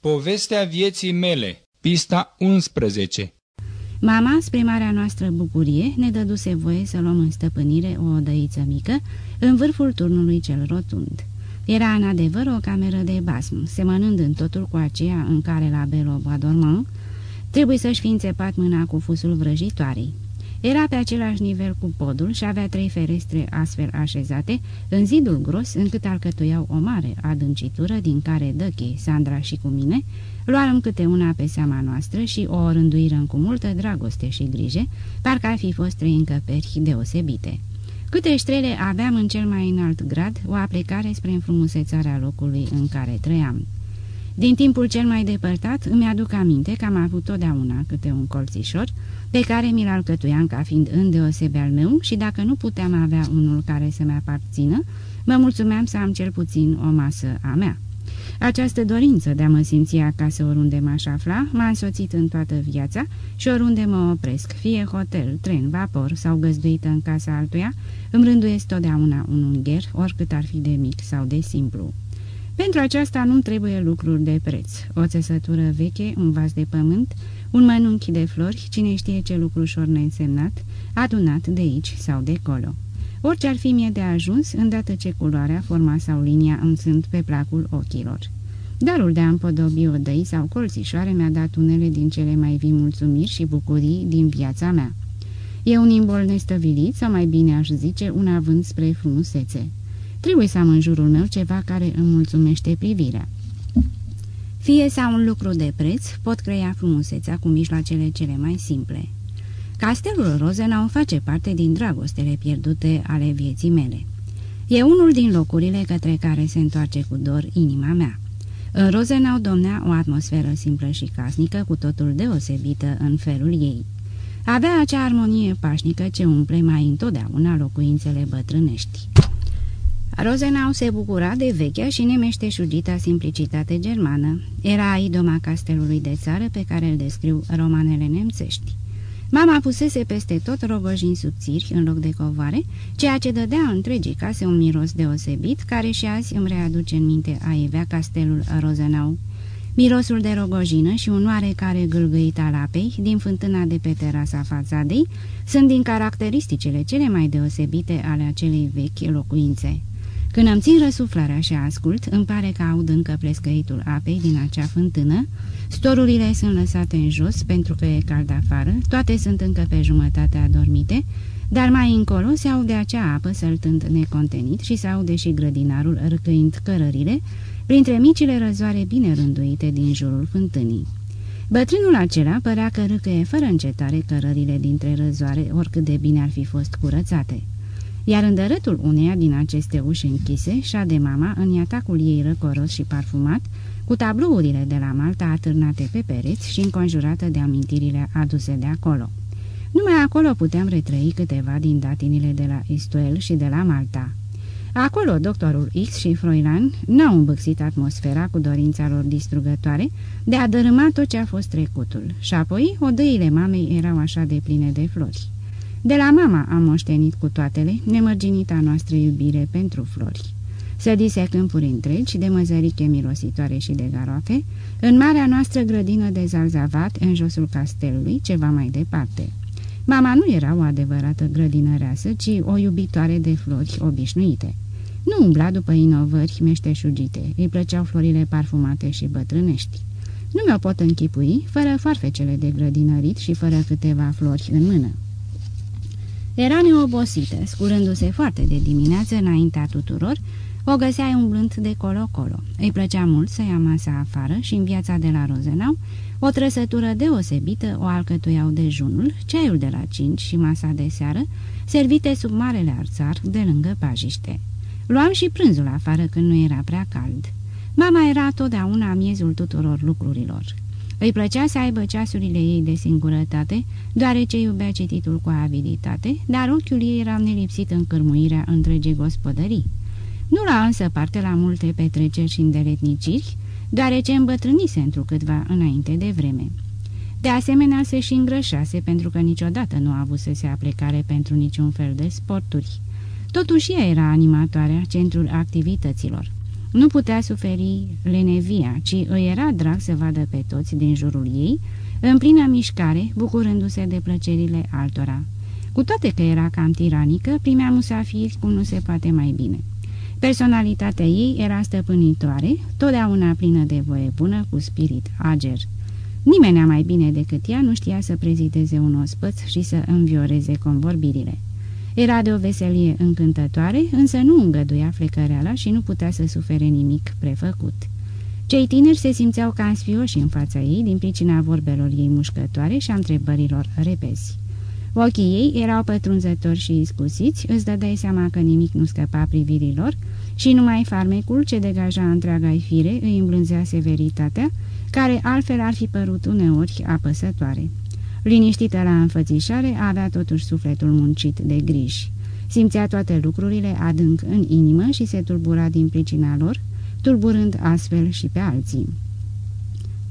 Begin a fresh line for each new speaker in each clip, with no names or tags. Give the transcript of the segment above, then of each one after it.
Povestea vieții mele, pista 11
Mama, spre marea noastră bucurie, ne dăduse voie să luăm în stăpânire o odăiță mică în vârful turnului cel rotund. Era în adevăr o cameră de basm, semănând în totul cu aceea în care la Belo Boadormant trebuie să-și fi înțepat mâna cu fusul vrăjitoarei. Era pe același nivel cu podul și avea trei ferestre astfel așezate în zidul gros încât alcătuiau o mare adâncitură din care Dăche, Sandra și cu mine luarăm câte una pe seama noastră și o rânduirăm cu multă dragoste și grijă, parcă ar fi fost trei încăperi deosebite. Câte ștrele aveam în cel mai înalt grad o aplicare spre înfrumusețarea locului în care trăiam. Din timpul cel mai depărtat îmi aduc aminte că am avut totdeauna câte un colțișor pe care mi-l alcătuiam ca fiind îndeosebe al meu și dacă nu puteam avea unul care să-mi aparțină, mă mulțumeam să am cel puțin o masă a mea. Această dorință de a mă simți acasă oriunde m-aș afla m-a însoțit în toată viața și oriunde mă opresc, fie hotel, tren, vapor sau găzduită în casa altuia, îmi rânduiesc totdeauna un ungher, oricât ar fi de mic sau de simplu. Pentru aceasta nu trebuie lucruri de preț, o țesătură veche, un vas de pământ, un mănunchi de flori, cine știe ce lucru ușor neînsemnat, adunat de aici sau de colo. Orice ar fi mie de ajuns, îndată ce culoarea, forma sau linia îmi sunt pe placul ochilor. Darul de a împodobi odăi sau colțișoare mi-a dat unele din cele mai vii mulțumiri și bucurii din viața mea. E un imbol nestăvilit, sau mai bine aș zice, un avânt spre frumusețe. Trebuie să am în jurul meu ceva care îmi mulțumește privirea. Fie sau un lucru de preț, pot crea frumusețea cu mijloacele cele mai simple. Castelul Rozenau face parte din dragostele pierdute ale vieții mele. E unul din locurile către care se întoarce cu dor inima mea. În Rozenau domnea o atmosferă simplă și casnică, cu totul deosebită în felul ei. Avea acea armonie pașnică ce umple mai întotdeauna locuințele bătrânești. Rozenau se bucura de vechea și nemeșteșugita simplicitate germană. Era idoma castelului de țară pe care îl descriu romanele nemțești. Mama pusese peste tot rogojini subțiri în loc de covoare, ceea ce dădea întregii case un miros deosebit, care și azi îmi readuce în minte a evea castelul Rozenau. Mirosul de rogojină și un oarecare gâlgâit al apei din fântâna de pe terasa fațadei sunt din caracteristicile cele mai deosebite ale acelei vechi locuințe. Când îmi țin răsuflarea și ascult, îmi pare că aud încă plescăitul apei din acea fântână, storurile sunt lăsate în jos pentru că e cald afară, toate sunt încă pe jumătate adormite, dar mai încolo se aude acea apă săltând necontenit și se aude și grădinarul râcăind cărările printre micile răzoare bine rânduite din jurul fântânii. Bătrânul acela părea că râcăie fără încetare cărările dintre răzoare, oricât de bine ar fi fost curățate iar în dărâtul uneia din aceste uși închise, șade mama în iatacul ei răcoros și parfumat, cu tablourile de la Malta atârnate pe pereți și înconjurată de amintirile aduse de acolo. Numai acolo puteam retrăi câteva din datinile de la Istuel și de la Malta. Acolo doctorul X și Froilan n-au îmbâxit atmosfera cu dorința lor distrugătoare de a dărâma tot ce a fost trecutul și apoi odăile mamei erau așa de pline de flori. De la mama am moștenit cu toatele nemărginita noastră iubire pentru flori. Sădise câmpuri întregi de măzăriche mirositoare și de garoafe, în marea noastră grădină de zalzavat în josul castelului, ceva mai departe. Mama nu era o adevărată grădinăreasă, ci o iubitoare de flori obișnuite. Nu umbla după inovări meșteșugite, îi plăceau florile parfumate și bătrânești. Nu mi-o pot închipui, fără farfecele de grădinărit și fără câteva flori în mână. Era neobosită, scurându-se foarte de dimineață înaintea tuturor, o găseai umblând de colo-colo. Îi plăcea mult să ia masa afară și în viața de la Rozenau, o trăsătură deosebită o alcătuiau dejunul, ceaiul de la cinci și masa de seară, servite sub marele arțar de lângă pajiște. Luam și prânzul afară când nu era prea cald. Mama era totdeauna miezul tuturor lucrurilor. Îi plăcea să aibă ceasurile ei de singurătate, deoarece iubea cititul cu aviditate, dar ochiul ei era nelipsit în cârmuirea întregii gospodării. Nu la însă parte la multe petreceri și îndeletniciri, deoarece îmbătrânise întrucâtva înainte de vreme. De asemenea, se și îngrășase pentru că niciodată nu a avut să se aplecare pentru niciun fel de sporturi. Totuși ea era animatoarea, centrul activităților. Nu putea suferi lenevia, ci îi era drag să vadă pe toți din jurul ei, în plină mișcare, bucurându-se de plăcerile altora. Cu toate că era cam tiranică, primea musafiri cum nu se poate mai bine. Personalitatea ei era stăpânitoare, totdeauna plină de voie bună, cu spirit ager. Nimeni mai bine decât ea nu știa să prezideze un ospăț și să învioreze convorbirile. Era de o veselie încântătoare, însă nu îngăduia flecăreala și nu putea să sufere nimic prefăcut. Cei tineri se simțeau ca sfioși în fața ei din pricina vorbelor ei mușcătoare și a întrebărilor repezi. Ochii ei erau pătrunzători și iscusiți, îți dădeai seama că nimic nu scăpa privirilor și numai farmecul ce degaja întreaga fire îi îmblânzea severitatea, care altfel ar fi părut uneori apăsătoare. Liniștită la înfățișare, avea totuși sufletul muncit de griji. Simțea toate lucrurile adânc în inimă și se tulbura din pricina lor, tulburând astfel și pe alții.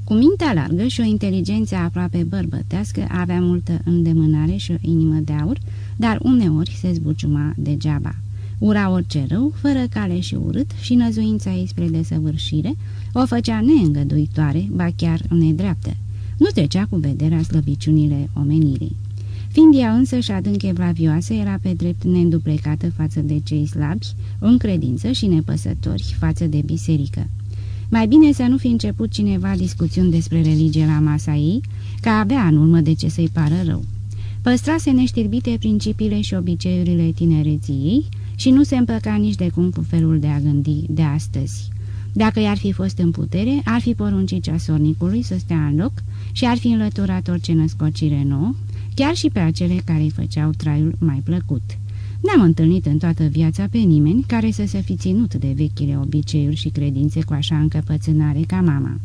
Cu mintea largă și o inteligență aproape bărbătească, avea multă îndemânare și o inimă de aur, dar uneori se zbuciuma degeaba. Ura orice rău, fără cale și urât, și năzuința ei spre desăvârșire o făcea neîngăduitoare, ba chiar nedreaptă. Nu trecea cu vederea slăbiciunile omenirii. Fiind ea însă și adânc evlavioasă, era pe drept neînduplecată față de cei slabi, în credință și nepăsători față de biserică. Mai bine să nu fi început cineva discuțiuni despre religie la masa ei, ca abia în urmă de ce să-i pară rău. Păstrase neștirbite principiile și obiceiurile tinereții ei și nu se împăca nici de cum cu felul de a gândi de astăzi. Dacă i-ar fi fost în putere, ar fi poruncit ceasornicului să stea în loc și ar fi înlăturat orice născocire nouă, chiar și pe acele care îi făceau traiul mai plăcut. N-am întâlnit în toată viața pe nimeni care să se fi ținut de vechile obiceiuri și credințe cu așa încăpățânare ca mama.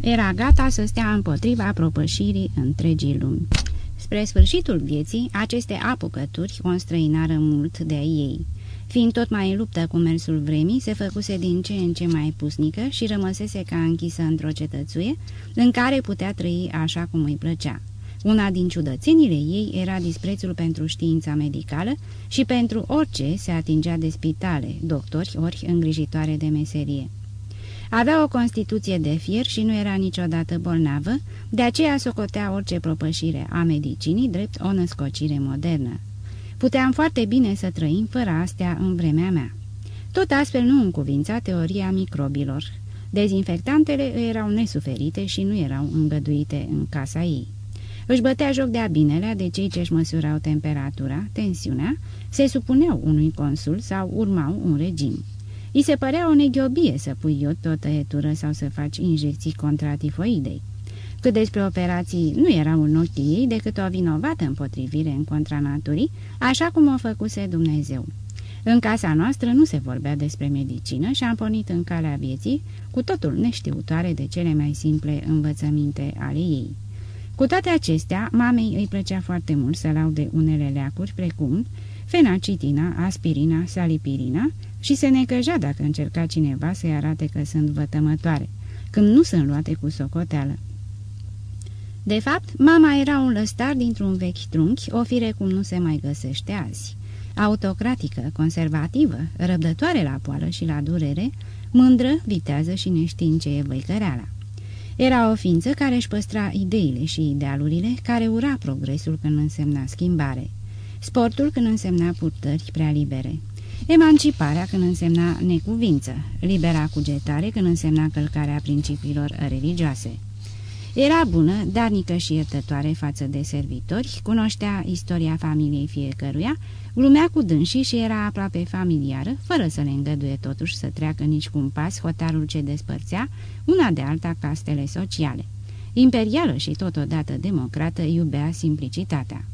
Era gata să stea împotriva propășirii întregii lumi. Spre sfârșitul vieții, aceste apucături o înstrăinară mult de ei. Fiind tot mai în luptă cu mersul vremii, se făcuse din ce în ce mai pusnică și rămăsese ca închisă într-o cetățuie, în care putea trăi așa cum îi plăcea. Una din ciudățenile ei era disprețul pentru știința medicală și pentru orice se atingea de spitale, doctori ori îngrijitoare de meserie. Avea o constituție de fier și nu era niciodată bolnavă, de aceea socotea orice propășire a medicinii drept o născocire modernă. Puteam foarte bine să trăim fără astea în vremea mea. Tot astfel nu încuvința teoria microbilor. Dezinfectantele erau nesuferite și nu erau îngăduite în casa ei. Își bătea joc de abinelea de cei ce își măsurau temperatura, tensiunea, se supuneau unui consul sau urmau un regim. I se părea o neghiobie să pui iod pe o tăietură sau să faci injecții contra tifoidei. Cât despre operații, nu era un ochii ei decât o vinovată împotrivire în contra naturii, așa cum o făcuse Dumnezeu. În casa noastră nu se vorbea despre medicină și am pornit în calea vieții, cu totul neștiutoare de cele mai simple învățăminte ale ei. Cu toate acestea, mamei îi plăcea foarte mult să laude unele leacuri precum fenacitina, aspirina, salipirina și se necăja dacă încerca cineva să-i arate că sunt vătămătoare, când nu sunt luate cu socoteală. De fapt, mama era un lăstar dintr-un vechi trunchi, o fire cum nu se mai găsește azi. Autocratică, conservativă, răbdătoare la poală și la durere, mândră, vitează și neștiind ce e văicăreala. Era o ființă care își păstra ideile și idealurile, care ura progresul când însemna schimbare, sportul când însemna purtări prea libere, emanciparea când însemna necuvință, libera cugetare când însemna călcarea principiilor religioase. Era bună, darnică și iertătoare față de servitori, cunoștea istoria familiei fiecăruia, glumea cu dânsii și era aproape familiară, fără să le îngăduie totuși să treacă nici cu un pas hotarul ce despărțea una de alta castele sociale. Imperială și totodată democrată iubea simplicitatea.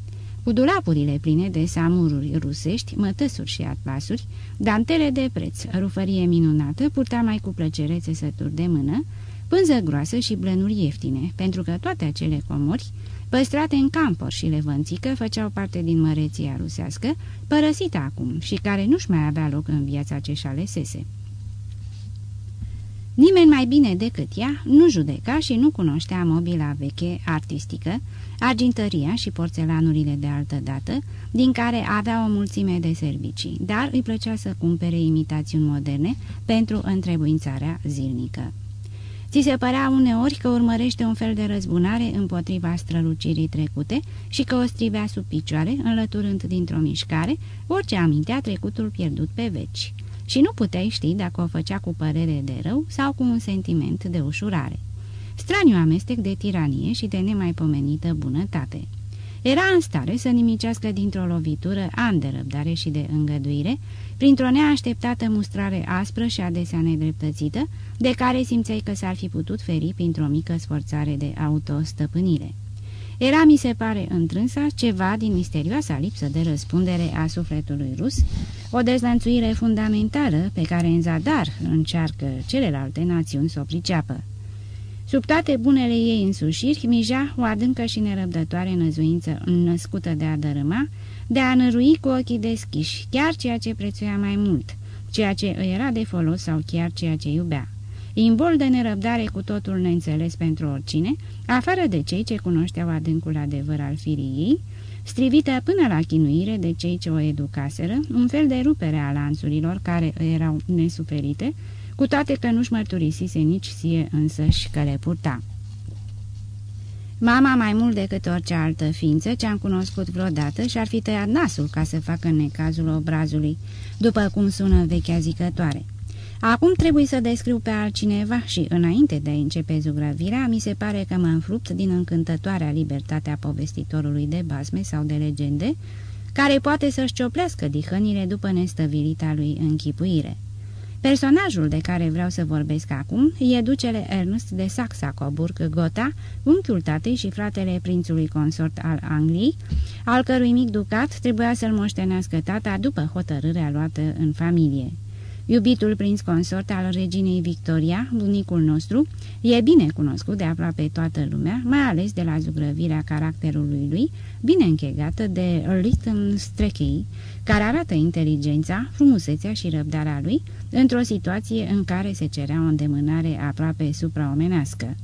Cu dulapurile pline de samururi rusești, mătăsuri și atlasuri, dantele de preț, rufărie minunată, purta mai cu plăcere țesături de mână, pânză groasă și blănuri ieftine, pentru că toate acele comori, păstrate în campuri și levănțică, făceau parte din măreția rusească, părăsită acum și care nu-și mai avea loc în viața ce-și alesese. Nimeni mai bine decât ea nu judeca și nu cunoștea mobila veche artistică, argintăria și porțelanurile de altă dată, din care avea o mulțime de servicii, dar îi plăcea să cumpere imitațiuni moderne pentru întrebuințarea zilnică. Ți se părea uneori că urmărește un fel de răzbunare împotriva strălucirii trecute și că o strivea sub picioare, înlăturând dintr-o mișcare orice amintea trecutul pierdut pe veci. Și nu puteai ști dacă o făcea cu părere de rău sau cu un sentiment de ușurare. Straniu amestec de tiranie și de nemaipomenită bunătate. Era în stare să nimicească dintr-o lovitură ani de răbdare și de îngăduire, printr-o neașteptată mustrare aspră și adesea nedreptățită, de care simțeai că s-ar fi putut feri printr-o mică sforțare de autostăpânire. Era, mi se pare, întrânsa ceva din misterioasa lipsă de răspundere a sufletului rus, o dezlănțuire fundamentală pe care în zadar încearcă celelalte națiuni să o priceapă. Sub toate bunele ei însușiri, mija o adâncă și nerăbdătoare năzuință născută de a dărâma, de a nărui cu ochii deschiși, chiar ceea ce prețuia mai mult, ceea ce îi era de folos sau chiar ceea ce iubea. Imbol de nerăbdare cu totul neînțeles pentru oricine, afară de cei ce cunoșteau adâncul adevăr al firii ei, strivită până la chinuire de cei ce o educaseră, un fel de rupere a lanțurilor care erau nesuferite, cu toate că nu-și mărturisise nici sie însăși că le purta. Mama, mai mult decât orice altă ființă ce-am cunoscut vreodată, și-ar fi tăiat nasul ca să facă necazul obrazului, după cum sună vechea zicătoare. Acum trebuie să descriu pe altcineva și, înainte de a începe zugrăvirea, mi se pare că m-am frupt din încântătoarea libertatea povestitorului de basme sau de legende, care poate să-și cioplească dihănile după nestăvilita lui închipuire. Personajul de care vreau să vorbesc acum e ducele Ernst de Saxa-Coburg-Gotha, unchiul tatei și fratele prințului consort al Angliei, al cărui mic ducat trebuia să-l moștenească tata după hotărârea luată în familie. Iubitul prinț consort al reginei Victoria, bunicul nostru, e bine cunoscut de aproape toată lumea, mai ales de la zugrăvirea caracterului lui, bine închegată de Lytton Strachey, care arată inteligența, frumusețea și răbdarea lui într-o situație în care se cerea o îndemânare aproape supraomenească.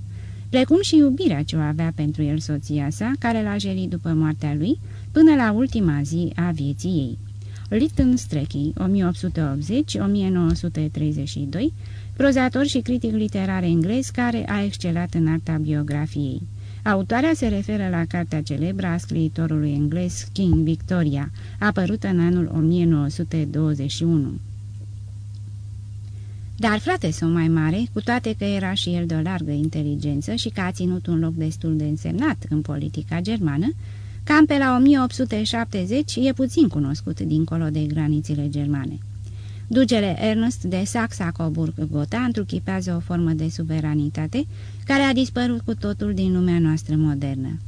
Precum și iubirea ce o avea pentru el soția sa, care l-a jerit după moartea lui, până la ultima zi a vieții ei. Lytton Strachey, 1880-1932, prozator și critic literar englez care a excelat în arta biografiei. Autoarea se referă la cartea celebră a scriitorului englez King Victoria, apărută în anul 1921. Dar frate său mai mare, cu toate că era și el de o largă inteligență și că a ținut un loc destul de însemnat în politica germană, Cam pe la 1870 e puțin cunoscut dincolo de granițele germane. Dugele Ernst de Saxa-Coburg-Gotha întruchipează o formă de suveranitate care a dispărut cu totul din lumea noastră modernă.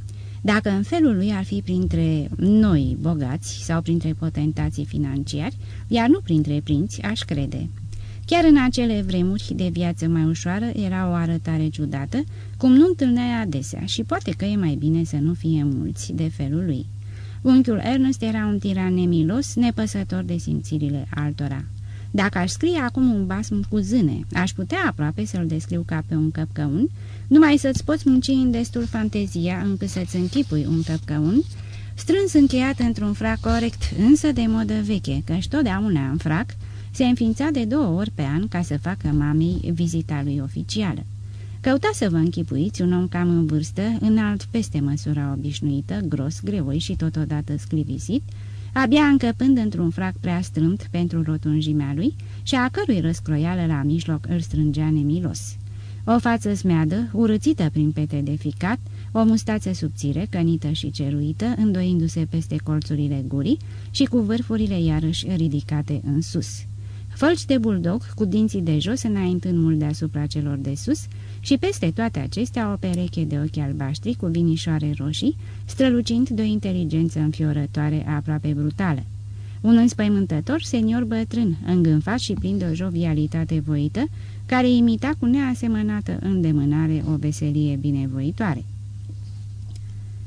Dacă în felul lui ar fi printre noi bogați sau printre potentații financiari, iar nu printre prinți, aș crede. Chiar în acele vremuri de viață mai ușoară era o arătare ciudată, cum nu întâlneai adesea și poate că e mai bine să nu fie mulți de felul lui. Unchiul Ernest era un tiran nemilos, nepăsător de simțirile altora. Dacă aș scrie acum un basm cu zâne, aș putea aproape să-l descriu ca pe un căpcăun, numai să-ți poți munci în destul fantezia încât să-ți închipui un căpcăun, strâns încheiat într-un frac corect, însă de modă veche, căci totdeauna în frac, se înființa de două ori pe an ca să facă mamei vizita lui oficială. Căuta să vă închipuiți un om cam în vârstă, înalt peste măsura obișnuită, gros, greoi și totodată sclivisit, abia încăpând într-un frac prea strâmt pentru rotunjimea lui și a cărui răscroială la mijloc îl strângea nemilos. O față smeadă, urățită prin pete de ficat, o mustață subțire, cănită și ceruită, îndoindu-se peste colțurile gurii și cu vârfurile iarăși ridicate în sus. Fălci de buldog cu dinții de jos înaintând mult deasupra celor de sus și peste toate acestea o pereche de ochi albaștri cu vinișoare roșii, strălucind de o inteligență înfiorătoare aproape brutală. Un înspăimântător senior bătrân, îngânfat și plin de o jovialitate voită, care imita cu neasemănată îndemânare o veselie binevoitoare.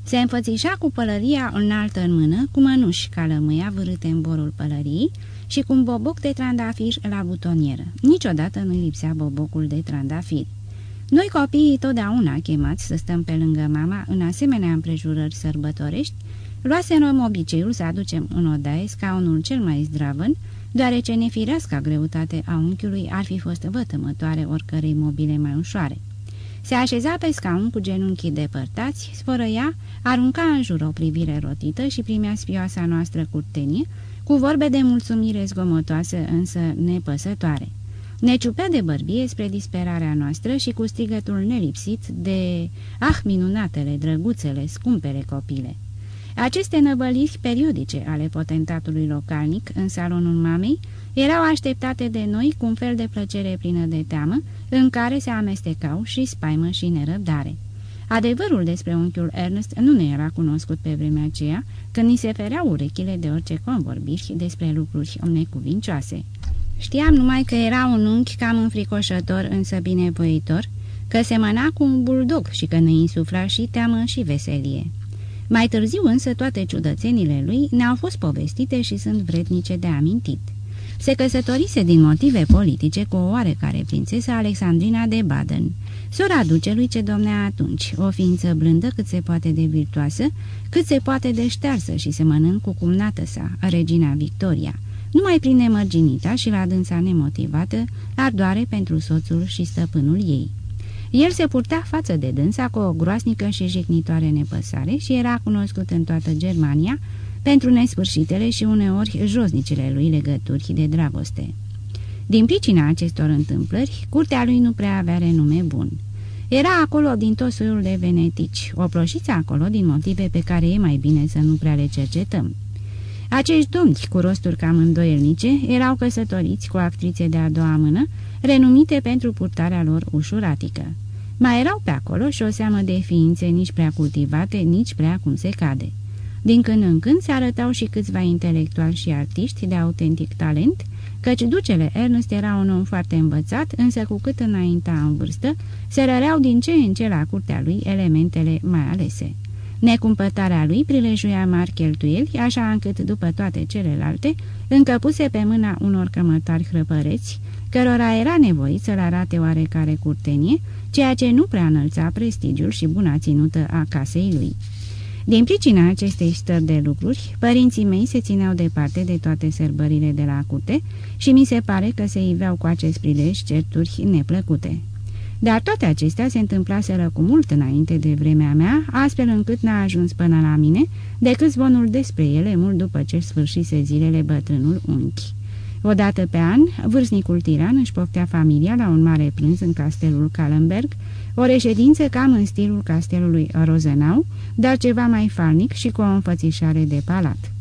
Se înfățișa cu pălăria înaltă în mână, cu mănuși ca lămâia vârâte în borul pălăriei și cu un boboc de trandafir la butonieră. Niciodată nu lipsea bobocul de trandafir. Noi copiii totdeauna chemați să stăm pe lângă mama în asemenea împrejurări sărbătorești, luasem obiceiul să aducem în odaie scaunul cel mai zdravân, deoarece nefireasca greutate a unchiului ar fi fost vătămătoare oricărei mobile mai ușoare. Se așeza pe scaun cu genunchii depărtați, sfărăia, arunca în jur o privire rotită și primea spioasa noastră curtenie, cu vorbe de mulțumire zgomotoasă, însă nepăsătoare. Ne ciupea de bărbie spre disperarea noastră și cu strigătul nelipsit de Ah, minunatele, drăguțele, scumpele copile! Aceste năbăliri periodice ale potentatului localnic în salonul mamei erau așteptate de noi cu un fel de plăcere plină de teamă, în care se amestecau și spaimă și nerăbdare. Adevărul despre unchiul Ernest nu ne era cunoscut pe vremea aceea, când ni se fereau urechile de orice convorbiri despre lucruri necuvincioase. Știam numai că era un unchi cam înfricoșător, însă binevoitor, că semăna cu un buldog și că ne insufla și teamă și veselie. Mai târziu însă toate ciudățenile lui ne-au fost povestite și sunt vrednice de amintit. Se căsătorise din motive politice cu o oarecare prințesă Alexandrina de Baden, sora ducelui ce domnea atunci, o ființă blândă cât se poate de virtuoasă, cât se poate de ștearsă și semănând cu cumnată sa, regina Victoria, numai prin nemărginita și la dânsa nemotivată, ardoare pentru soțul și stăpânul ei. El se purta față de dânsa cu o groasnică și jignitoare nepăsare și era cunoscut în toată Germania pentru nesfârșitele și uneori josnicele lui legături de dragoste. Din pricina acestor întâmplări, curtea lui nu prea avea renume bun. Era acolo din tot soiul de venetici, o ploșiță acolo din motive pe care e mai bine să nu prea le cercetăm. Acești domni cu rosturi cam îndoielnice erau căsătoriți cu actrițe de a doua mână, renumite pentru purtarea lor ușuratică. Mai erau pe acolo și o seamă de ființe nici prea cultivate, nici prea cum se cade. Din când în când se arătau și câțiva intelectuali și artiști de autentic talent, căci ducele Ernest era un om foarte învățat, însă cu cât înainta în vârstă, se răreau din ce în ce la curtea lui elementele mai alese. Necumpătarea lui prilejuia mari cheltuieli, așa încât, după toate celelalte, încăpuse pe mâna unor cămătari hrăpăreți, cărora era nevoit să-l arate oarecare curtenie, ceea ce nu prea înălța prestigiul și buna ținută a casei lui. Din pricina acestei stări de lucruri, părinții mei se țineau departe de toate sărbările de la cute și mi se pare că se iveau cu acest prilej certuri neplăcute. Dar toate acestea se întâmplaseră cu mult înainte de vremea mea, astfel încât n-a ajuns până la mine decât zvonul despre ele mult după ce sfârșise zilele bătrânul unchi. Odată pe an, vârstnicul tiran își poftea familia la un mare prânz în castelul Kallenberg, o reședință cam în stilul castelului Rozenau, dar ceva mai falnic și cu o înfățișare de palat.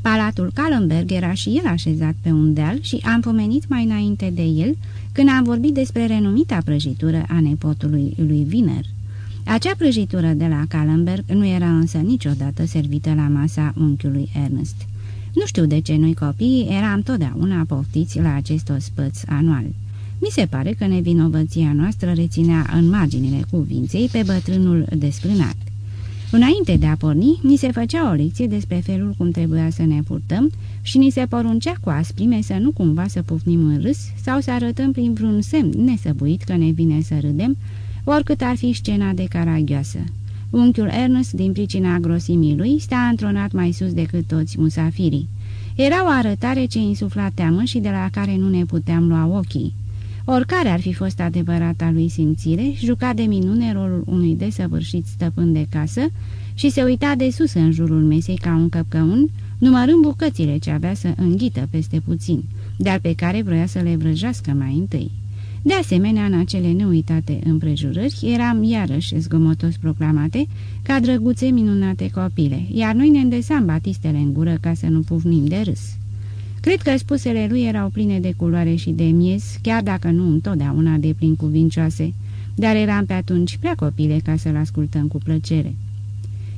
Palatul Kallenberg era și el așezat pe un deal și am pomenit mai înainte de el când am vorbit despre renumita prăjitură a nepotului lui Wiener. Acea prăjitură de la Kallenberg nu era însă niciodată servită la masa unchiului Ernest. Nu știu de ce noi copiii eram totdeauna poftiți la acest ospăț anual. Mi se pare că nevinovăția noastră reținea în marginile cuvinței pe bătrânul desfrânat. Înainte de a porni, ni se făcea o lecție despre felul cum trebuia să ne purtăm și ni se poruncea cu asprime să nu cumva să pufnim în râs sau să arătăm prin vreun semn nesăbuit că ne vine să râdem, oricât ar fi scena de caragioasă. Unchiul Ernest, din pricina grosimii lui, sta întronat mai sus decât toți musafirii. Era o arătare ce insufla teamă și de la care nu ne puteam lua ochii. Oricare ar fi fost adevărata lui simțire, juca de minune rolul unui desăvârșit stăpân de casă și se uita de sus în jurul mesei ca un căpcăun, numărând bucățile ce avea să înghită peste puțin, dar pe care vroia să le vrăjească mai întâi. De asemenea, în acele neuitate împrejurări, eram iarăși zgomotos proclamate ca drăguțe minunate copile, iar noi ne îndesam batistele în gură ca să nu pufnim de râs. Cred că spusele lui erau pline de culoare și de miez, chiar dacă nu întotdeauna de plin cuvincioase, dar eram pe atunci prea copile ca să-l ascultăm cu plăcere.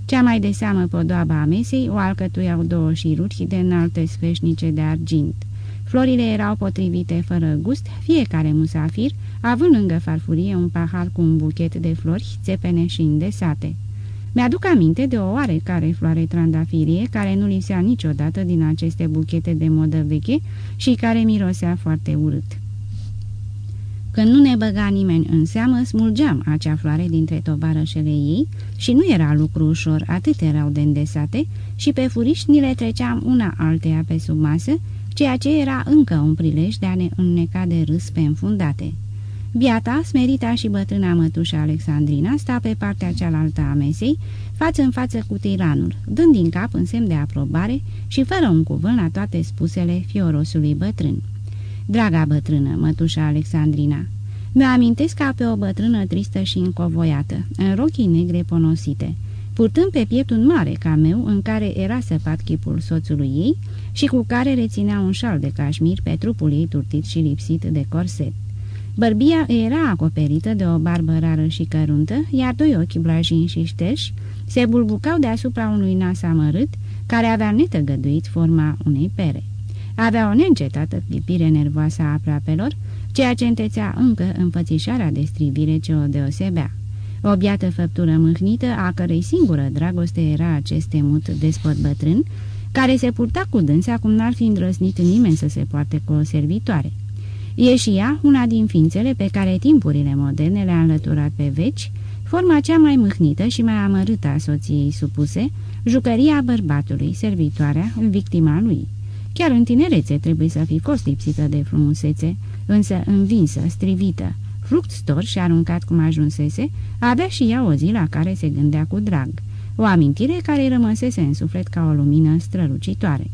Cea mai de seamă podoaba a mesei o alcătuiau două șiruri de înalte sfeșnice de argint. Florile erau potrivite fără gust, fiecare musafir având lângă farfurie un pahar cu un buchet de flori, țepene și îndesate. Mi-aduc aminte de o oarecare floare trandafirie care nu lipsea niciodată din aceste buchete de modă veche și care mirosea foarte urât. Când nu ne băga nimeni în seamă, smulgeam acea floare dintre tovarășele ei și nu era lucru ușor, atât erau de îndesate și pe furiș ni le treceam una alteia pe sub masă, ceea ce era încă un prilej de a ne înneca de râs pe înfundate. Biata, smerita și bătrâna mătușă Alexandrina sta pe partea cealaltă a mesei, față în față cu tiranul, dând din cap în semn de aprobare și fără un cuvânt la toate spusele fiorosului bătrân. Draga bătrână, mătușa Alexandrina, mi-o amintesc ca pe o bătrână tristă și încovoiată, în rochii negre ponosite, purtând pe piept un mare cameu în care era săpat chipul soțului ei și cu care reținea un șal de cașmir pe trupul ei turtit și lipsit de corset. Bărbia era acoperită de o barbă rară și căruntă, iar doi ochi blajini și șterși se bulbucau deasupra unui nas amărât, care avea netăgăduit forma unei pere. Avea o neîncetată clipire nervoasă a aproapelor, ceea ce întețea încă înfățișarea de strivire ce o deosebea. O biată făptură mâhnită, a cărei singură dragoste era acest temut despot bătrân, care se purta cu dânsa cum n-ar fi îndrăznit nimeni să se poarte cu o servitoare. E și ea una din ființele pe care timpurile moderne le-a înlăturat pe veci, forma cea mai mâhnită și mai amărâtă a soției supuse, jucăria bărbatului, servitoarea, victima lui. Chiar în tinerețe trebuie să fi fost lipsită de frumusețe, însă învinsă, strivită, fruct stor și aruncat cum ajunsese, avea și ea o zi la care se gândea cu drag, o amintire care îi rămăsese în suflet ca o lumină strălucitoare.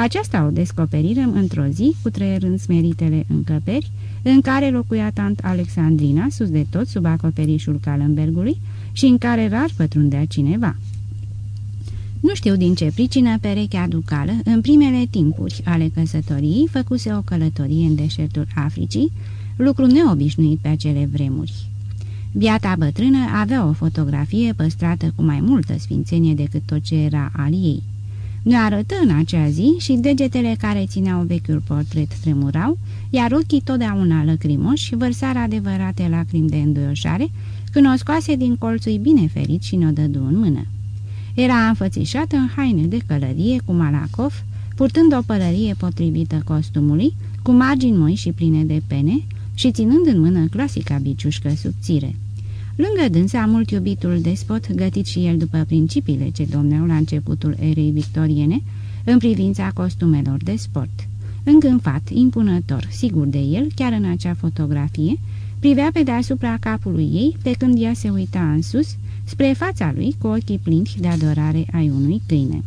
Aceasta o descoperirăm într-o zi cu trăierând smeritele încăperi, în care locuia tant Alexandrina, sus de tot sub acoperișul Calenbergului, și în care rar pătrundea cineva. Nu știu din ce pricină perechea ducală, în primele timpuri ale căsătoriei, făcuse o călătorie în deșertul Africii, lucru neobișnuit pe acele vremuri. Biata bătrână avea o fotografie păstrată cu mai multă sfințenie decât tot ce era al ei. Ne arătă în acea zi și degetele care țineau vechiul portret tremurau, iar ochii totdeauna lăcrimoși vărsară adevărate lacrimi de înduioșare când o scoase din colțul bine ferit și ne-o dădu în mână. Era înfățișată în haine de călărie cu malacov, purtând o pălărie potrivită costumului, cu margini moi și pline de pene și ținând în mână clasica biciușcă subțire. Lângă dânsa, mult iubitul despot, gătit și el după principiile ce domneau la începutul erei victoriene, în privința costumelor de sport. Îngânfat, impunător, sigur de el, chiar în acea fotografie, privea pe deasupra capului ei, pe când ea se uita în sus, spre fața lui cu ochii plinți de adorare ai unui câine.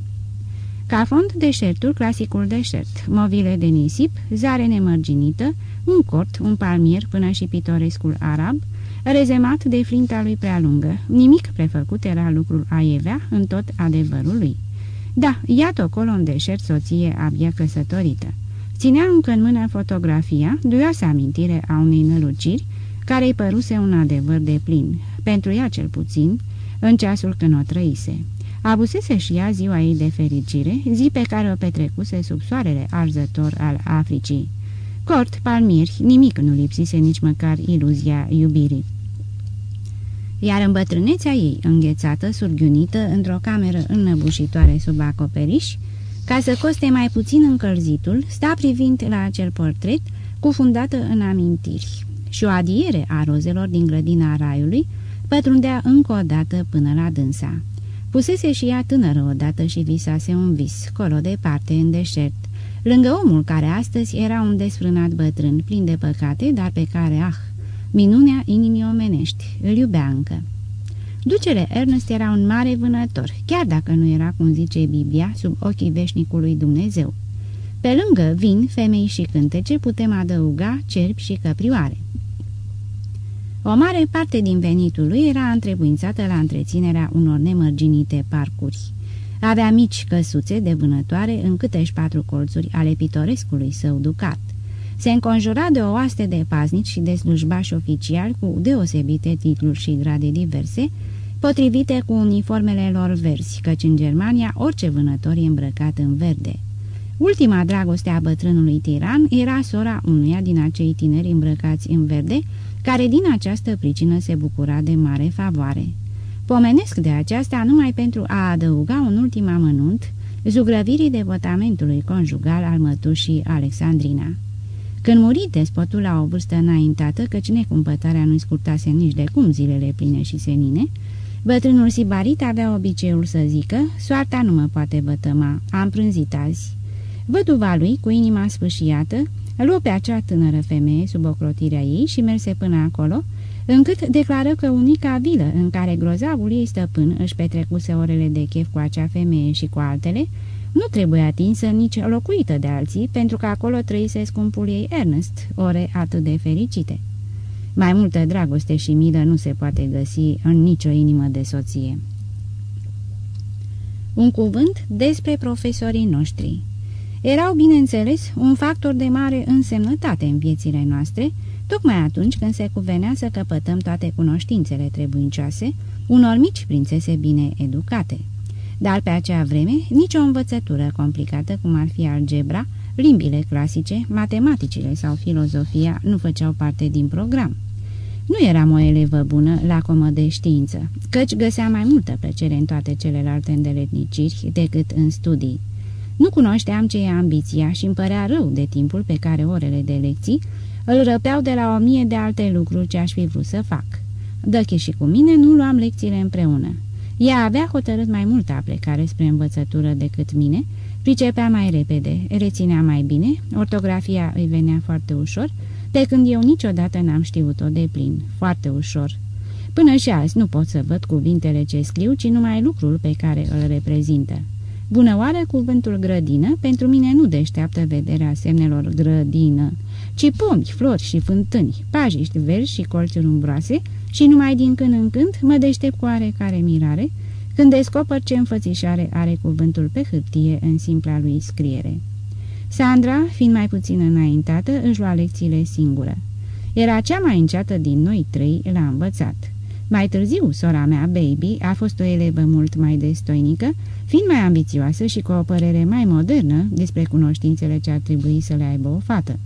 Ca fond, deșertul, clasicul deșert, movile de nisip, zare nemărginită, un cort, un palmier până și pitorescul arab, rezemat de flinta lui prea lungă. Nimic prefăcut era lucrul aievea în tot adevărul lui. Da, iată acolo în deșert soție abia căsătorită. Ținea încă în mână fotografia, duioasă amintire a unei năluciri, care îi păruse un adevăr de plin, pentru ea cel puțin, în ceasul când o trăise. Abusese și ea ziua ei de fericire, zi pe care o petrecuse sub soarele arzător al Africii. Cort, palmieri, nimic nu lipsise nici măcar iluzia iubirii. Iar în bătrânețea ei, înghețată, surghiunită, într-o cameră înnăbușitoare sub acoperiș, ca să coste mai puțin încălzitul, sta privind la acel portret, cufundată în amintiri. Și o adiere a rozelor din grădina raiului pătrundea încă o dată până la dânsa. Pusese și ea tânără odată și visase un vis, colo departe, în deșert, lângă omul care astăzi era un desfrânat bătrân, plin de păcate, dar pe care, ah, minunea inimii omenești, îl iubea încă. Ducele Ernest era un mare vânător, chiar dacă nu era, cum zice Biblia, sub ochii veșnicului Dumnezeu. Pe lângă vin, femei și cântece putem adăuga cerbi și căprioare. O mare parte din venitul lui era întrebuințată la întreținerea unor nemărginite parcuri. Avea mici căsuțe de vânătoare în câteși patru colțuri ale pitorescului său ducat. Se înconjura de o oaste de paznici și de slujbași oficiali cu deosebite titluri și grade diverse, potrivite cu uniformele lor verzi, căci în Germania orice vânător e îmbrăcat în verde. Ultima dragoste a bătrânului tiran era sora unuia din acei tineri îmbrăcați în verde, care din această pricină se bucura de mare favoare. Pomenesc de aceasta numai pentru a adăuga un ultim amănunt zugrăvirii devotamentului conjugal al mătușii Alexandrina. Când muri despotul la o vârstă înaintată, căci necumpătarea nu-i scurtase nici de cum zilele pline și senine, bătrânul Sibarit avea obiceiul să zică, soarta nu mă poate vătăma, am prânzit azi. Văduva lui, cu inima sfâșiată, luă pe acea tânără femeie sub ocrotirea ei și merse până acolo, încât declară că unica vilă în care grozavul ei stăpân își petrecuse orele de chef cu acea femeie și cu altele, nu trebuie atinsă nici locuită de alții, pentru că acolo trăise scumpul ei Ernest, ore atât de fericite. Mai multă dragoste și milă nu se poate găsi în nicio inimă de soție. Un cuvânt despre profesorii noștri. Erau, bineînțeles, un factor de mare însemnătate în viețile noastre, tocmai atunci când se cuvenea să căpătăm toate cunoștințele trebuincioase unor mici prințese bine educate. Dar pe acea vreme, nicio învățătură complicată, cum ar fi algebra, limbile clasice, matematicile sau filozofia, nu făceau parte din program. Nu eram o elevă bună, lacomă de știință, căci găsea mai multă plăcere în toate celelalte îndeletniciri decât în studii. Nu cunoșteam ce e ambiția și îmi părea rău de timpul pe care orele de lecții îl răpeau de la o mie de alte lucruri ce aș fi vrut să fac. Dăche și cu mine nu luam lecțiile împreună. Ea avea hotărât mai multă plecare spre învățătură decât mine, pricepea mai repede, reținea mai bine, ortografia îi venea foarte ușor, pe când eu niciodată n-am știut-o de plin, foarte ușor. Până și azi nu pot să văd cuvintele ce scriu, ci numai lucrul pe care îl reprezintă. Bună oară, cuvântul grădină pentru mine nu deșteaptă vederea semnelor grădină, ci pomi, flori și fântâni, pajiști verzi și colțuri umbroase și numai din când în când mă deștept cu oarecare mirare când descoper ce înfățișare are cuvântul pe hârtie în simpla lui scriere. Sandra, fiind mai puțin înaintată, își lua lecțiile singură. Era cea mai înceată din noi trei la învățat. Mai târziu, sora mea, Baby, a fost o elevă mult mai destoinică, fiind mai ambițioasă și cu o părere mai modernă despre cunoștințele ce ar trebui să le aibă o fată.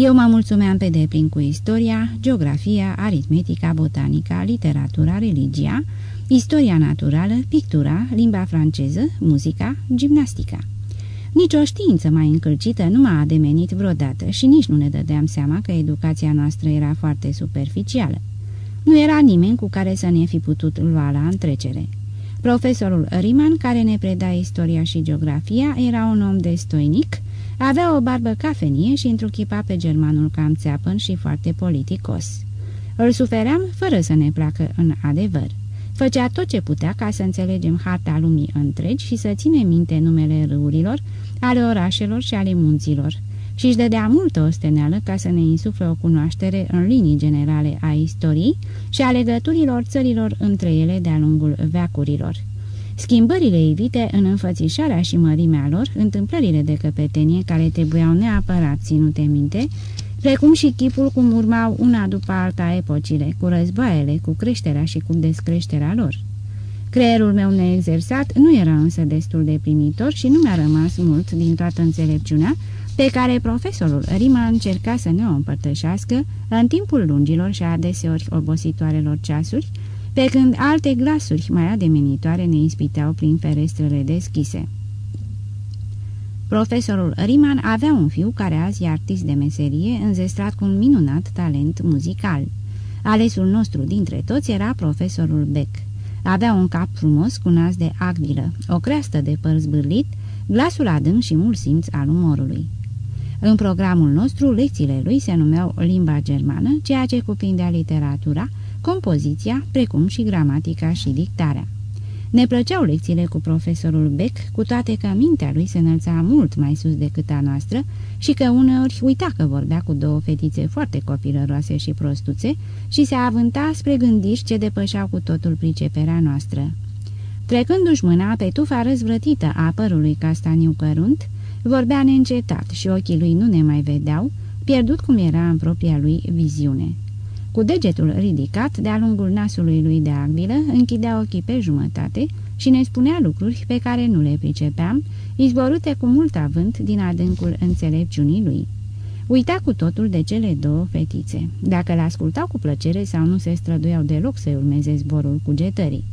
Eu mă mulțumeam pe deplin cu istoria, geografia, aritmetica, botanica, literatura, religia, istoria naturală, pictura, limba franceză, muzica, gimnastica. Nici o știință mai încălcită nu m-a ademenit vreodată și nici nu ne dădeam seama că educația noastră era foarte superficială. Nu era nimeni cu care să ne fi putut lua la întrecere. Profesorul Riemann, care ne preda istoria și geografia, era un om destoinic, avea o barbă cafenie și întruchipa pe germanul cam țeapăn și foarte politicos. Îl sufeream fără să ne placă în adevăr. Făcea tot ce putea ca să înțelegem harta lumii întregi și să ținem minte numele râurilor, ale orașelor și ale munților. Și își dădea multă osteneală ca să ne insufle o cunoaștere în linii generale a istoriei și a legăturilor țărilor între ele de-a lungul veacurilor. Schimbările evite în înfățișarea și mărimea lor, întâmplările de căpetenie care trebuiau neapărat ținute minte, precum și chipul cum urmau una după alta epocile, cu războaiele, cu creșterea și cu descreșterea lor. Creierul meu neexersat nu era însă destul de primitor și nu mi-a rămas mult din toată înțelepciunea pe care profesorul Rima încerca să ne o împărtășească în timpul lungilor și adeseori obositoarelor ceasuri, pe când alte glasuri mai ademenitoare ne ispiteau prin ferestrele deschise. Profesorul Riman avea un fiu care azi e artist de meserie, înzestrat cu un minunat talent muzical. Alesul nostru dintre toți era profesorul Beck. Avea un cap frumos cu nas de agvilă, o creastă de păr zbârlit, glasul adânc și mult simț al umorului. În programul nostru, lecțiile lui se numeau limba germană, ceea ce cuprindea literatura, compoziția, precum și gramatica și dictarea. Ne plăceau lecțiile cu profesorul Beck, cu toate că mintea lui se înălța mult mai sus decât a noastră și că uneori uita că vorbea cu două fetițe foarte copilăroase și prostuțe și se avânta spre gândiri ce depășeau cu totul priceperea noastră. Trecându-și mâna pe tufa răzvrătită a părului castaniu cărunt, vorbea neîncetat și ochii lui nu ne mai vedeau, pierdut cum era în propria lui viziune. Cu degetul ridicat, de-a lungul nasului lui de agbilă, închidea ochii pe jumătate și ne spunea lucruri pe care nu le pricepeam, izborute cu mult avânt din adâncul înțelepciunii lui. Uita cu totul de cele două fetițe, dacă le ascultau cu plăcere sau nu se străduiau deloc să urmeze zborul cugetării.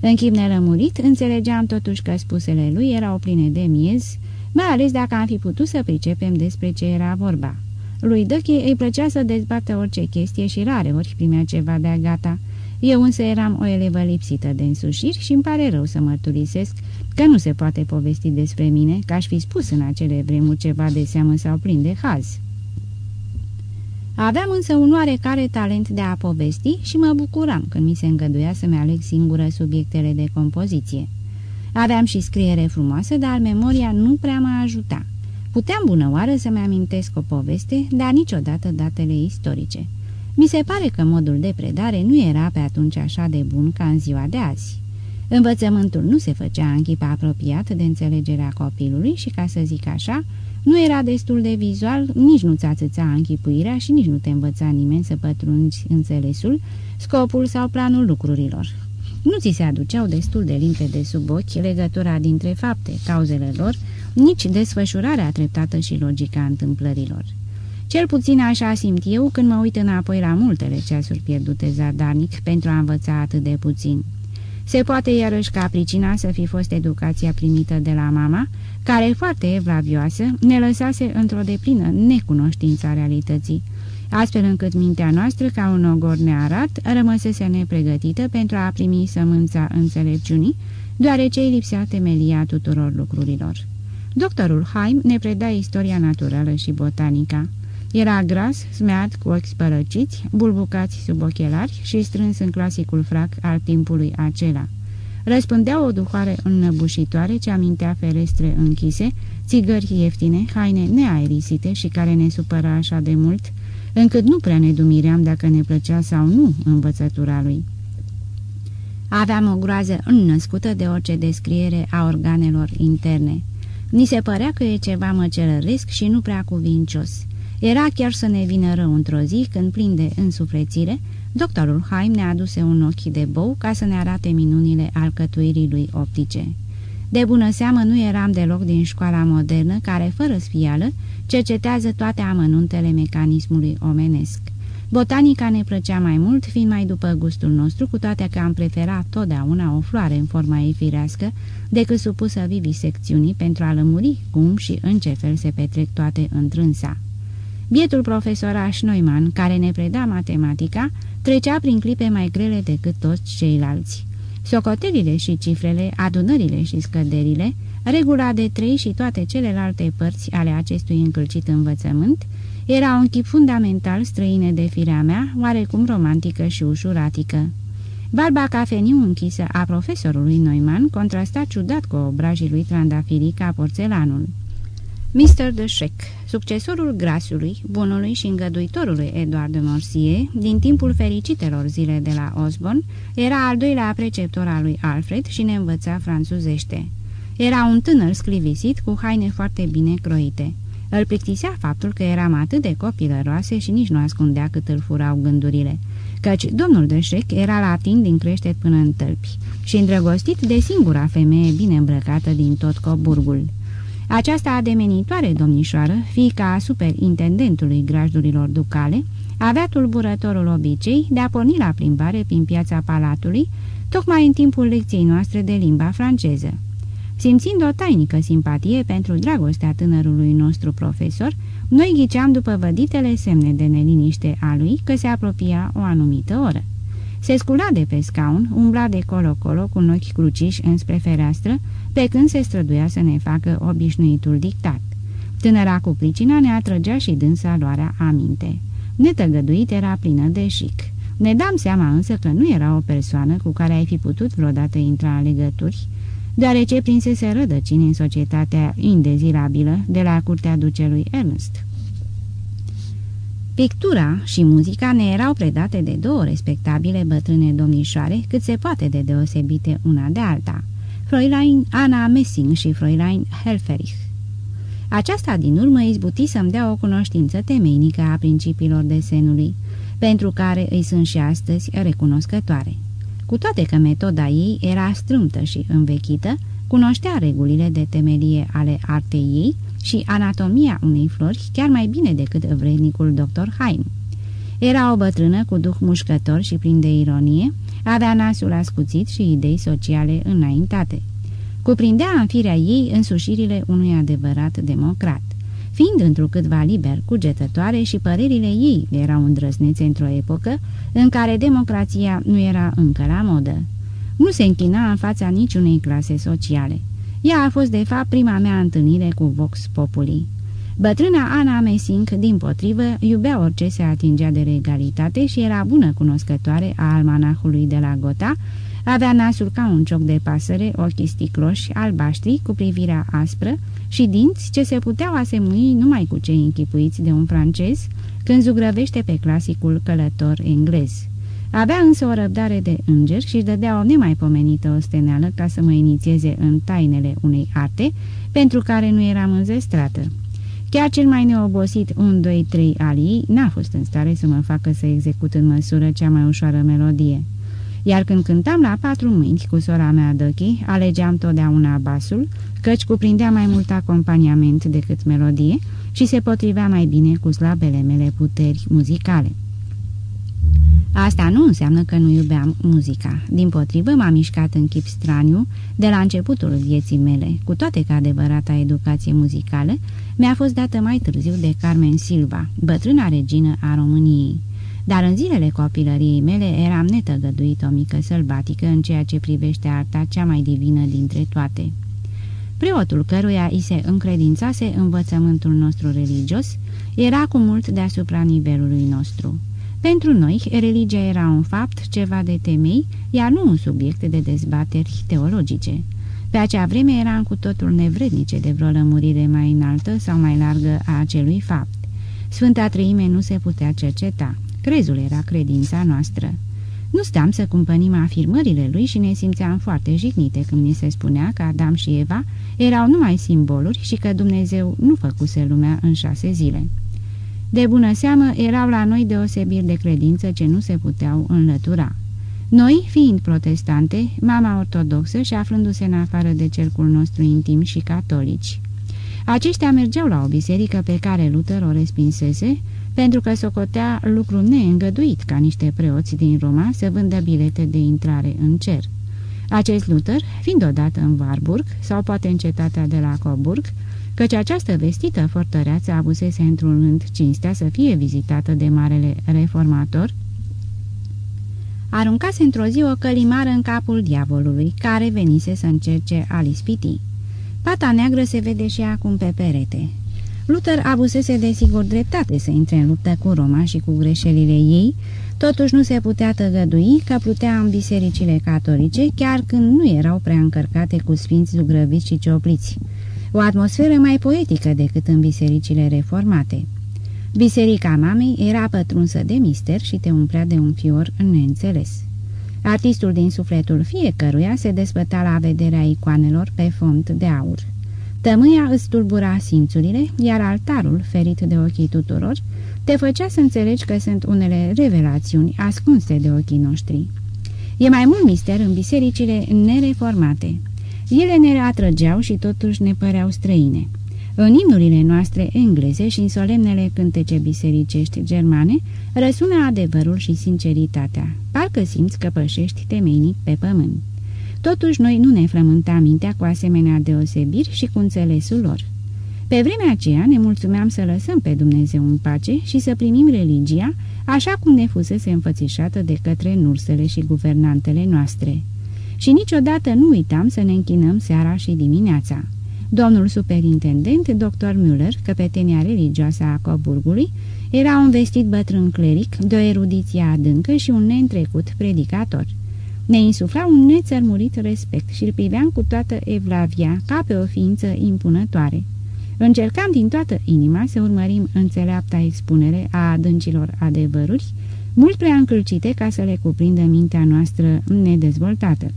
În chip nelămurit, înțelegeam totuși că spusele lui erau pline de miez, mai ales dacă am fi putut să pricepem despre ce era vorba. Lui Dăchi îi plăcea să dezbată orice chestie și rare ori primea ceva de-a gata. Eu însă eram o elevă lipsită de însușiri și îmi pare rău să mărturisesc că nu se poate povesti despre mine, că aș fi spus în acele vremuri ceva de seamă sau plin de haz. Aveam însă un oarecare talent de a povesti și mă bucuram când mi se îngăduia să-mi aleg singură subiectele de compoziție. Aveam și scriere frumoasă, dar memoria nu prea mă ajuta. Puteam bună oară să-mi amintesc o poveste, dar niciodată datele istorice. Mi se pare că modul de predare nu era pe atunci așa de bun ca în ziua de azi. Învățământul nu se făcea în chip apropiat de înțelegerea copilului și, ca să zic așa, nu era destul de vizual, nici nu ți-ațăța închipuirea și nici nu te învăța nimeni să pătrungi înțelesul, scopul sau planul lucrurilor. Nu ți se aduceau destul de limpede sub ochi legătura dintre fapte, cauzele lor, nici desfășurarea treptată și logica întâmplărilor. Cel puțin așa simt eu când mă uit înapoi la multele ceasuri pierdute zadarnic pentru a învăța atât de puțin. Se poate iarăși ca pricina să fi fost educația primită de la mama, care, foarte evlavioasă, ne lăsase într-o deplină necunoștință a realității, astfel încât mintea noastră, ca un ogor nearat, rămăsese nepregătită pentru a primi sămânța înțelepciunii, deoarece îi lipsea temelia tuturor lucrurilor. Doctorul Haim ne preda istoria naturală și botanica. Era gras, smeat, cu ochi spărăciți, bulbucați sub ochelari și strâns în clasicul frac al timpului acela. Răspândea o duhoare înnăbușitoare ce amintea ferestre închise, țigări ieftine, haine neaerisite și care ne supăra așa de mult, încât nu prea ne dumiream dacă ne plăcea sau nu învățătura lui. Aveam o groază înnăscută de orice descriere a organelor interne. Ni se părea că e ceva măcelăresc și nu prea cuvincios. Era chiar să ne vină rău într-o zi, când plin de însuflețire, doctorul Haim ne aduse un ochi de bou ca să ne arate minunile alcătuirii lui optice. De bună seamă nu eram deloc din școala modernă, care, fără sfială, cercetează toate amănuntele mecanismului omenesc. Botanica ne plăcea mai mult, fiind mai după gustul nostru, cu toate că am preferat totdeauna o floare în forma ei firească, decât supusă vivisecțiunii pentru a lămuri cum și în ce fel se petrec toate întrânsa. Bietul profesoraș Neumann, care ne preda matematica, trecea prin clipe mai grele decât toți ceilalți. Socotelile și cifrele, adunările și scăderile, regula de trei și toate celelalte părți ale acestui încălcit învățământ, era un chip fundamental străine de firea mea, oarecum romantică și ușuratică. Barba cafeniu închisă a profesorului Neumann contrasta ciudat cu obrajii lui trandafirii ca porțelanul. Mr. de Sheck, succesorul grasului, bunului și îngăduitorului Edward de Morsier, din timpul fericitelor zile de la Osborne, era al doilea preceptor al lui Alfred și ne învăța franțuzește. Era un tânăr sclivisit cu haine foarte bine croite. Îl plictisea faptul că eram atât de copilăroase și nici nu ascundea cât îl furau gândurile, căci domnul de Șec era latin din creștet până în tălpi și îndrăgostit de singura femeie bine îmbrăcată din tot coburgul. Aceasta ademenitoare domnișoară, fiica superintendentului grajdurilor ducale, avea tulburătorul obicei de a porni la plimbare prin piața palatului, tocmai în timpul lecției noastre de limba franceză. Simțind o tainică simpatie pentru dragostea tânărului nostru profesor, noi ghiceam după văditele semne de neliniște a lui că se apropia o anumită oră. Se scula de pe scaun, umbla de colo-colo cu un ochi cruciși înspre fereastră, pe când se străduia să ne facă obișnuitul dictat. Tânăra cu pricina ne atrăgea și dânsa luarea aminte. Netăgăduit era plină de șic. Ne dam seama însă că nu era o persoană cu care ai fi putut vreodată intra în legături, deoarece prinsese rădăcini în societatea indezirabilă de la curtea ducelui Ernst. Pictura și muzica ne erau predate de două respectabile bătrâne domnișoare, cât se poate de deosebite una de alta, Fräulein Anna Messing și Fräulein Helferich. Aceasta din urmă izbuti să-mi dea o cunoștință temeinică a principiilor desenului, pentru care îi sunt și astăzi recunoscătoare. Cu toate că metoda ei era strâmtă și învechită, cunoștea regulile de temelie ale artei ei și anatomia unei flori chiar mai bine decât vrednicul dr. Haim. Era o bătrână cu duh mușcător și plin de ironie, avea nasul ascuțit și idei sociale înaintate. Cuprindea în firea ei însușirile unui adevărat democrat. Fiind întrucâtva liber, cugetătoare și părerile ei erau îndrăznețe într-o epocă în care democrația nu era încă la modă. Nu se închina în fața niciunei clase sociale. Ea a fost de fapt prima mea întâlnire cu Vox Populi. Bătrâna Ana Messing, din potrivă, iubea orice se atingea de regalitate și era bună cunoscătoare a almanahului de la Gota, avea nasul ca un cioc de pasăre, ochii sticloși, albaștri, cu privirea aspră și dinți ce se puteau asemui numai cu cei închipuiți de un francez când zugrăvește pe clasicul călător englez. Avea însă o răbdare de înger și își dădea o nemaipomenită osteneală ca să mă inițieze în tainele unei arte pentru care nu eram înzestrată. Chiar cel mai neobosit 1, 2, 3 al ei n-a fost în stare să mă facă să execut în măsură cea mai ușoară melodie. Iar când cântam la patru mâini cu sora mea Dăchi, alegeam totdeauna basul, căci cuprindea mai mult acompaniament decât melodie și se potrivea mai bine cu slabele mele puteri muzicale. Asta nu înseamnă că nu iubeam muzica. Din potrivă, m-am mișcat în chip straniu de la începutul vieții mele, cu toate că adevărata educație muzicală mi-a fost dată mai târziu de Carmen Silva, bătrâna regină a României. Dar în zilele copilăriei mele eram netăgăduit o mică sălbatică în ceea ce privește arta cea mai divină dintre toate. Preotul căruia îi se încredințase învățământul nostru religios era cu mult deasupra nivelului nostru. Pentru noi, religia era un fapt, ceva de temei, iar nu un subiect de dezbateri teologice. Pe acea vreme eram cu totul nevrednice de vreo lămurire mai înaltă sau mai largă a acelui fapt. Sfânta Treime nu se putea cerceta. Crezul era credința noastră. Nu stam să cumpănim afirmările lui și ne simțeam foarte jignite când ni se spunea că Adam și Eva erau numai simboluri și că Dumnezeu nu făcuse lumea în șase zile. De bună seamă, erau la noi deosebiri de credință ce nu se puteau înlătura. Noi, fiind protestante, mama ortodoxă și aflându-se în afară de cercul nostru intim și catolici. Aceștia mergeau la o biserică pe care Luther o respinsese, pentru că socotea lucru neîngăduit ca niște preoți din Roma să vândă bilete de intrare în cer. Acest Luther, fiind odată în Warburg sau poate în cetatea de la Coburg, căci această vestită fortăreață avusese într-un rând cinstea să fie vizitată de marele reformator, aruncase într-o zi o călimară în capul diavolului, care venise să încerce a lispiti. Pata neagră se vede și acum pe perete. Luther avusese desigur dreptate să intre în luptă cu Roma și cu greșelile ei, totuși nu se putea tăgădui că plutea în bisericile catolice, chiar când nu erau prea încărcate cu sfinți zugrăviți și ciopliți o atmosferă mai poetică decât în bisericile reformate. Biserica mamei era pătrunsă de mister și te umplea de un fior neînțeles. Artistul din sufletul fiecăruia se despăta la vederea icoanelor pe fond de aur. Tămâia îți tulbura simțurile, iar altarul, ferit de ochii tuturor, te făcea să înțelegi că sunt unele revelațiuni ascunse de ochii noștri. E mai mult mister în bisericile nereformate. Ele ne atrăgeau și totuși ne păreau străine. În imnurile noastre engleze și în solemnele cântece bisericești germane răsună adevărul și sinceritatea. Parcă simți că pășești temeinic pe pământ. Totuși noi nu ne frământam mintea cu asemenea deosebiri și cu înțelesul lor. Pe vremea aceea ne mulțumeam să lăsăm pe Dumnezeu în pace și să primim religia așa cum ne fusese înfățișată de către nursele și guvernantele noastre și niciodată nu uitam să ne închinăm seara și dimineața. Domnul superintendent, dr. Müller, căpetenia religioasă a Coburgului, era un vestit bătrân cleric, de o erudiție adâncă și un neîntrecut predicator. Ne insufla un nețărmurit respect și îl priveam cu toată evlavia, ca pe o ființă impunătoare. Încercam din toată inima să urmărim înțeleapta expunere a adâncilor adevăruri, mult prea încălcite ca să le cuprindă mintea noastră nedezvoltată.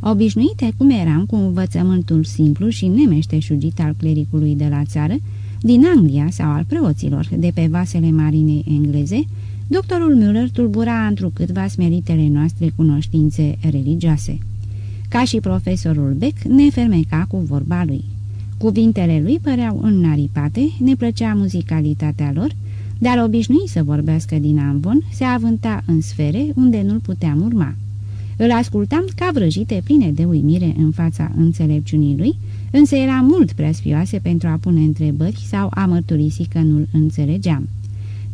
Obișnuite cum eram cu învățământul simplu și nemeșteșugit al clericului de la țară, din Anglia sau al preoților de pe vasele marinei engleze, doctorul Müller tulbura întrucâtva smeritele noastre cunoștințe religioase. Ca și profesorul Beck, ne fermeca cu vorba lui. Cuvintele lui păreau înnaripate, ne plăcea muzicalitatea lor, dar obișnui să vorbească din ambon, se avânta în sfere unde nu-l puteam urma. Îl ascultam ca vrăjite pline de uimire în fața înțelepciunii lui, însă era mult prea sfioase pentru a pune întrebări sau a mărturisi că nu-l înțelegeam.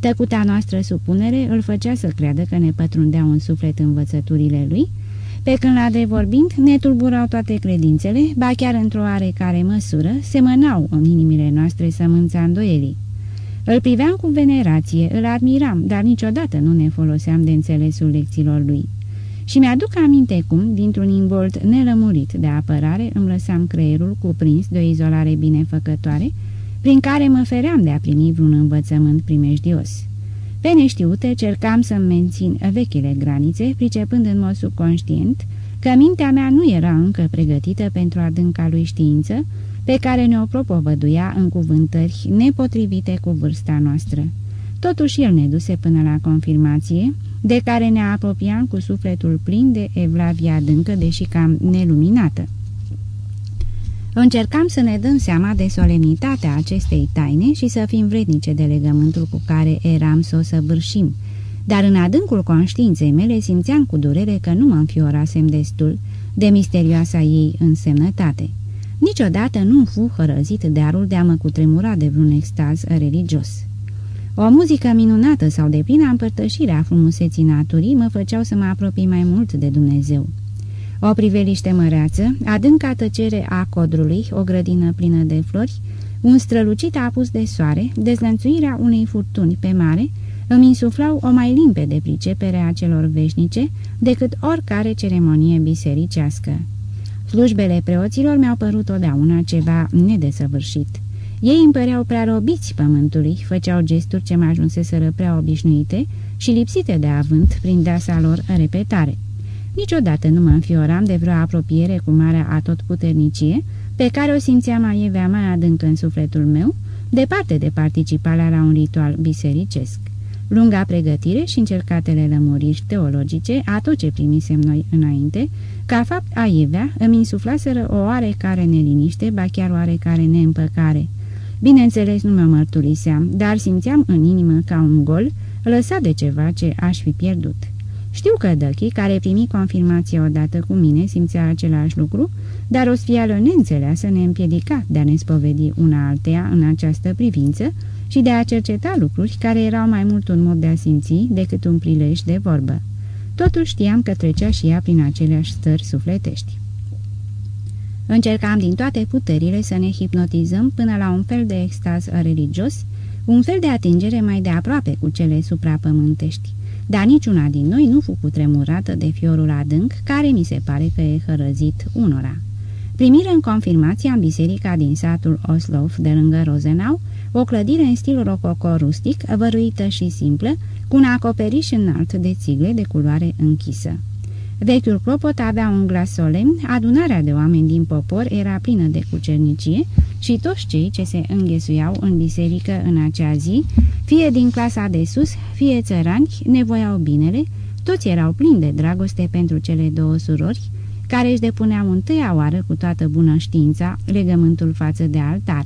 Tăcuta noastră supunere îl făcea să creadă că ne pătrundeau în suflet învățăturile lui, pe când la de vorbind ne tulburau toate credințele, ba chiar într-o oarecare măsură, semănau în inimile noastre sămânța îndoielii. Îl priveam cu venerație, îl admiram, dar niciodată nu ne foloseam de înțelesul lecțiilor lui. Și mi-aduc aminte cum, dintr-un involt nelămurit de apărare, îmi lăsam creierul cuprins de o izolare binefăcătoare, prin care mă feream de a primi vreun învățământ primejdios. Pe neștiute cercam să-mi mențin vechile granițe, pricepând în mod subconștient că mintea mea nu era încă pregătită pentru adânca lui știință, pe care ne-o propovăduia în cuvântări nepotrivite cu vârsta noastră. Totuși el ne duse până la confirmație, de care ne apropiam cu sufletul plin de evlavia adâncă, deși cam neluminată. Încercam să ne dăm seama de solemnitatea acestei taine și să fim vrednice de legământul cu care eram să o săvârșim, dar în adâncul conștiinței mele simțeam cu durere că nu mă înfiorasem destul de misterioasa ei însemnătate. Niciodată nu fu hărăzit darul de a mă cutremura de vreun extaz religios. O muzică minunată sau de plină împărtășire a frumuseții naturii mă făceau să mă apropii mai mult de Dumnezeu. O priveliște măreață, adânca tăcere a codrului, o grădină plină de flori, un strălucit apus de soare, dezlănțuirea unei furtuni pe mare, îmi insuflau o mai limpede pricepere a celor veșnice decât oricare ceremonie bisericească. Slujbele preoților mi-au părut totdeauna ceva nedesăvârșit. Ei îmi păreau prea robiți pământului, făceau gesturi ce mă ajunseseră prea obișnuite și lipsite de avânt prin deasa lor repetare. Niciodată nu mă înfioram de vreo apropiere cu marea atotputernicie, pe care o simțeam mai evea mai adânc în sufletul meu, departe de participarea la un ritual bisericesc. Lunga pregătire și încercatele lămuriri teologice, a tot ce primisem noi înainte, ca fapt a Ivea, îmi insuflaseră o oarecare neliniște, ba chiar oarecare neîmpăcare. Bineînțeles, nu mă mărturiseam, dar simțeam în inimă ca un gol, lăsat de ceva ce aș fi pierdut. Știu că Dăchi, care primi confirmație odată cu mine, simțea același lucru, dar o sfială neînțeleasă ne împiedica de a ne spovedi una alteia în această privință și de a cerceta lucruri care erau mai mult un mod de a simți decât un prilej de vorbă. Totuși știam că trecea și ea prin aceleași stări sufletești. Încercam din toate puterile să ne hipnotizăm până la un fel de extaz religios, un fel de atingere mai de aproape cu cele suprapământești dar niciuna din noi nu fu cutremurată de fiorul adânc, care mi se pare că e hărăzit unora. Primiră în confirmație în biserica din satul Oslov de lângă Rozenau, o clădire în stil rococo rustic, văruită și simplă, cu un acoperiș înalt de țigle de culoare închisă. Vechiul clopot avea un glas solemn, adunarea de oameni din popor era plină de cucernicie și toți cei ce se înghesuiau în biserică în acea zi, fie din clasa de sus, fie țărani, nevoiau binele, toți erau plini de dragoste pentru cele două surori, care își depuneau întâia oară cu toată bună știința legământul față de altar.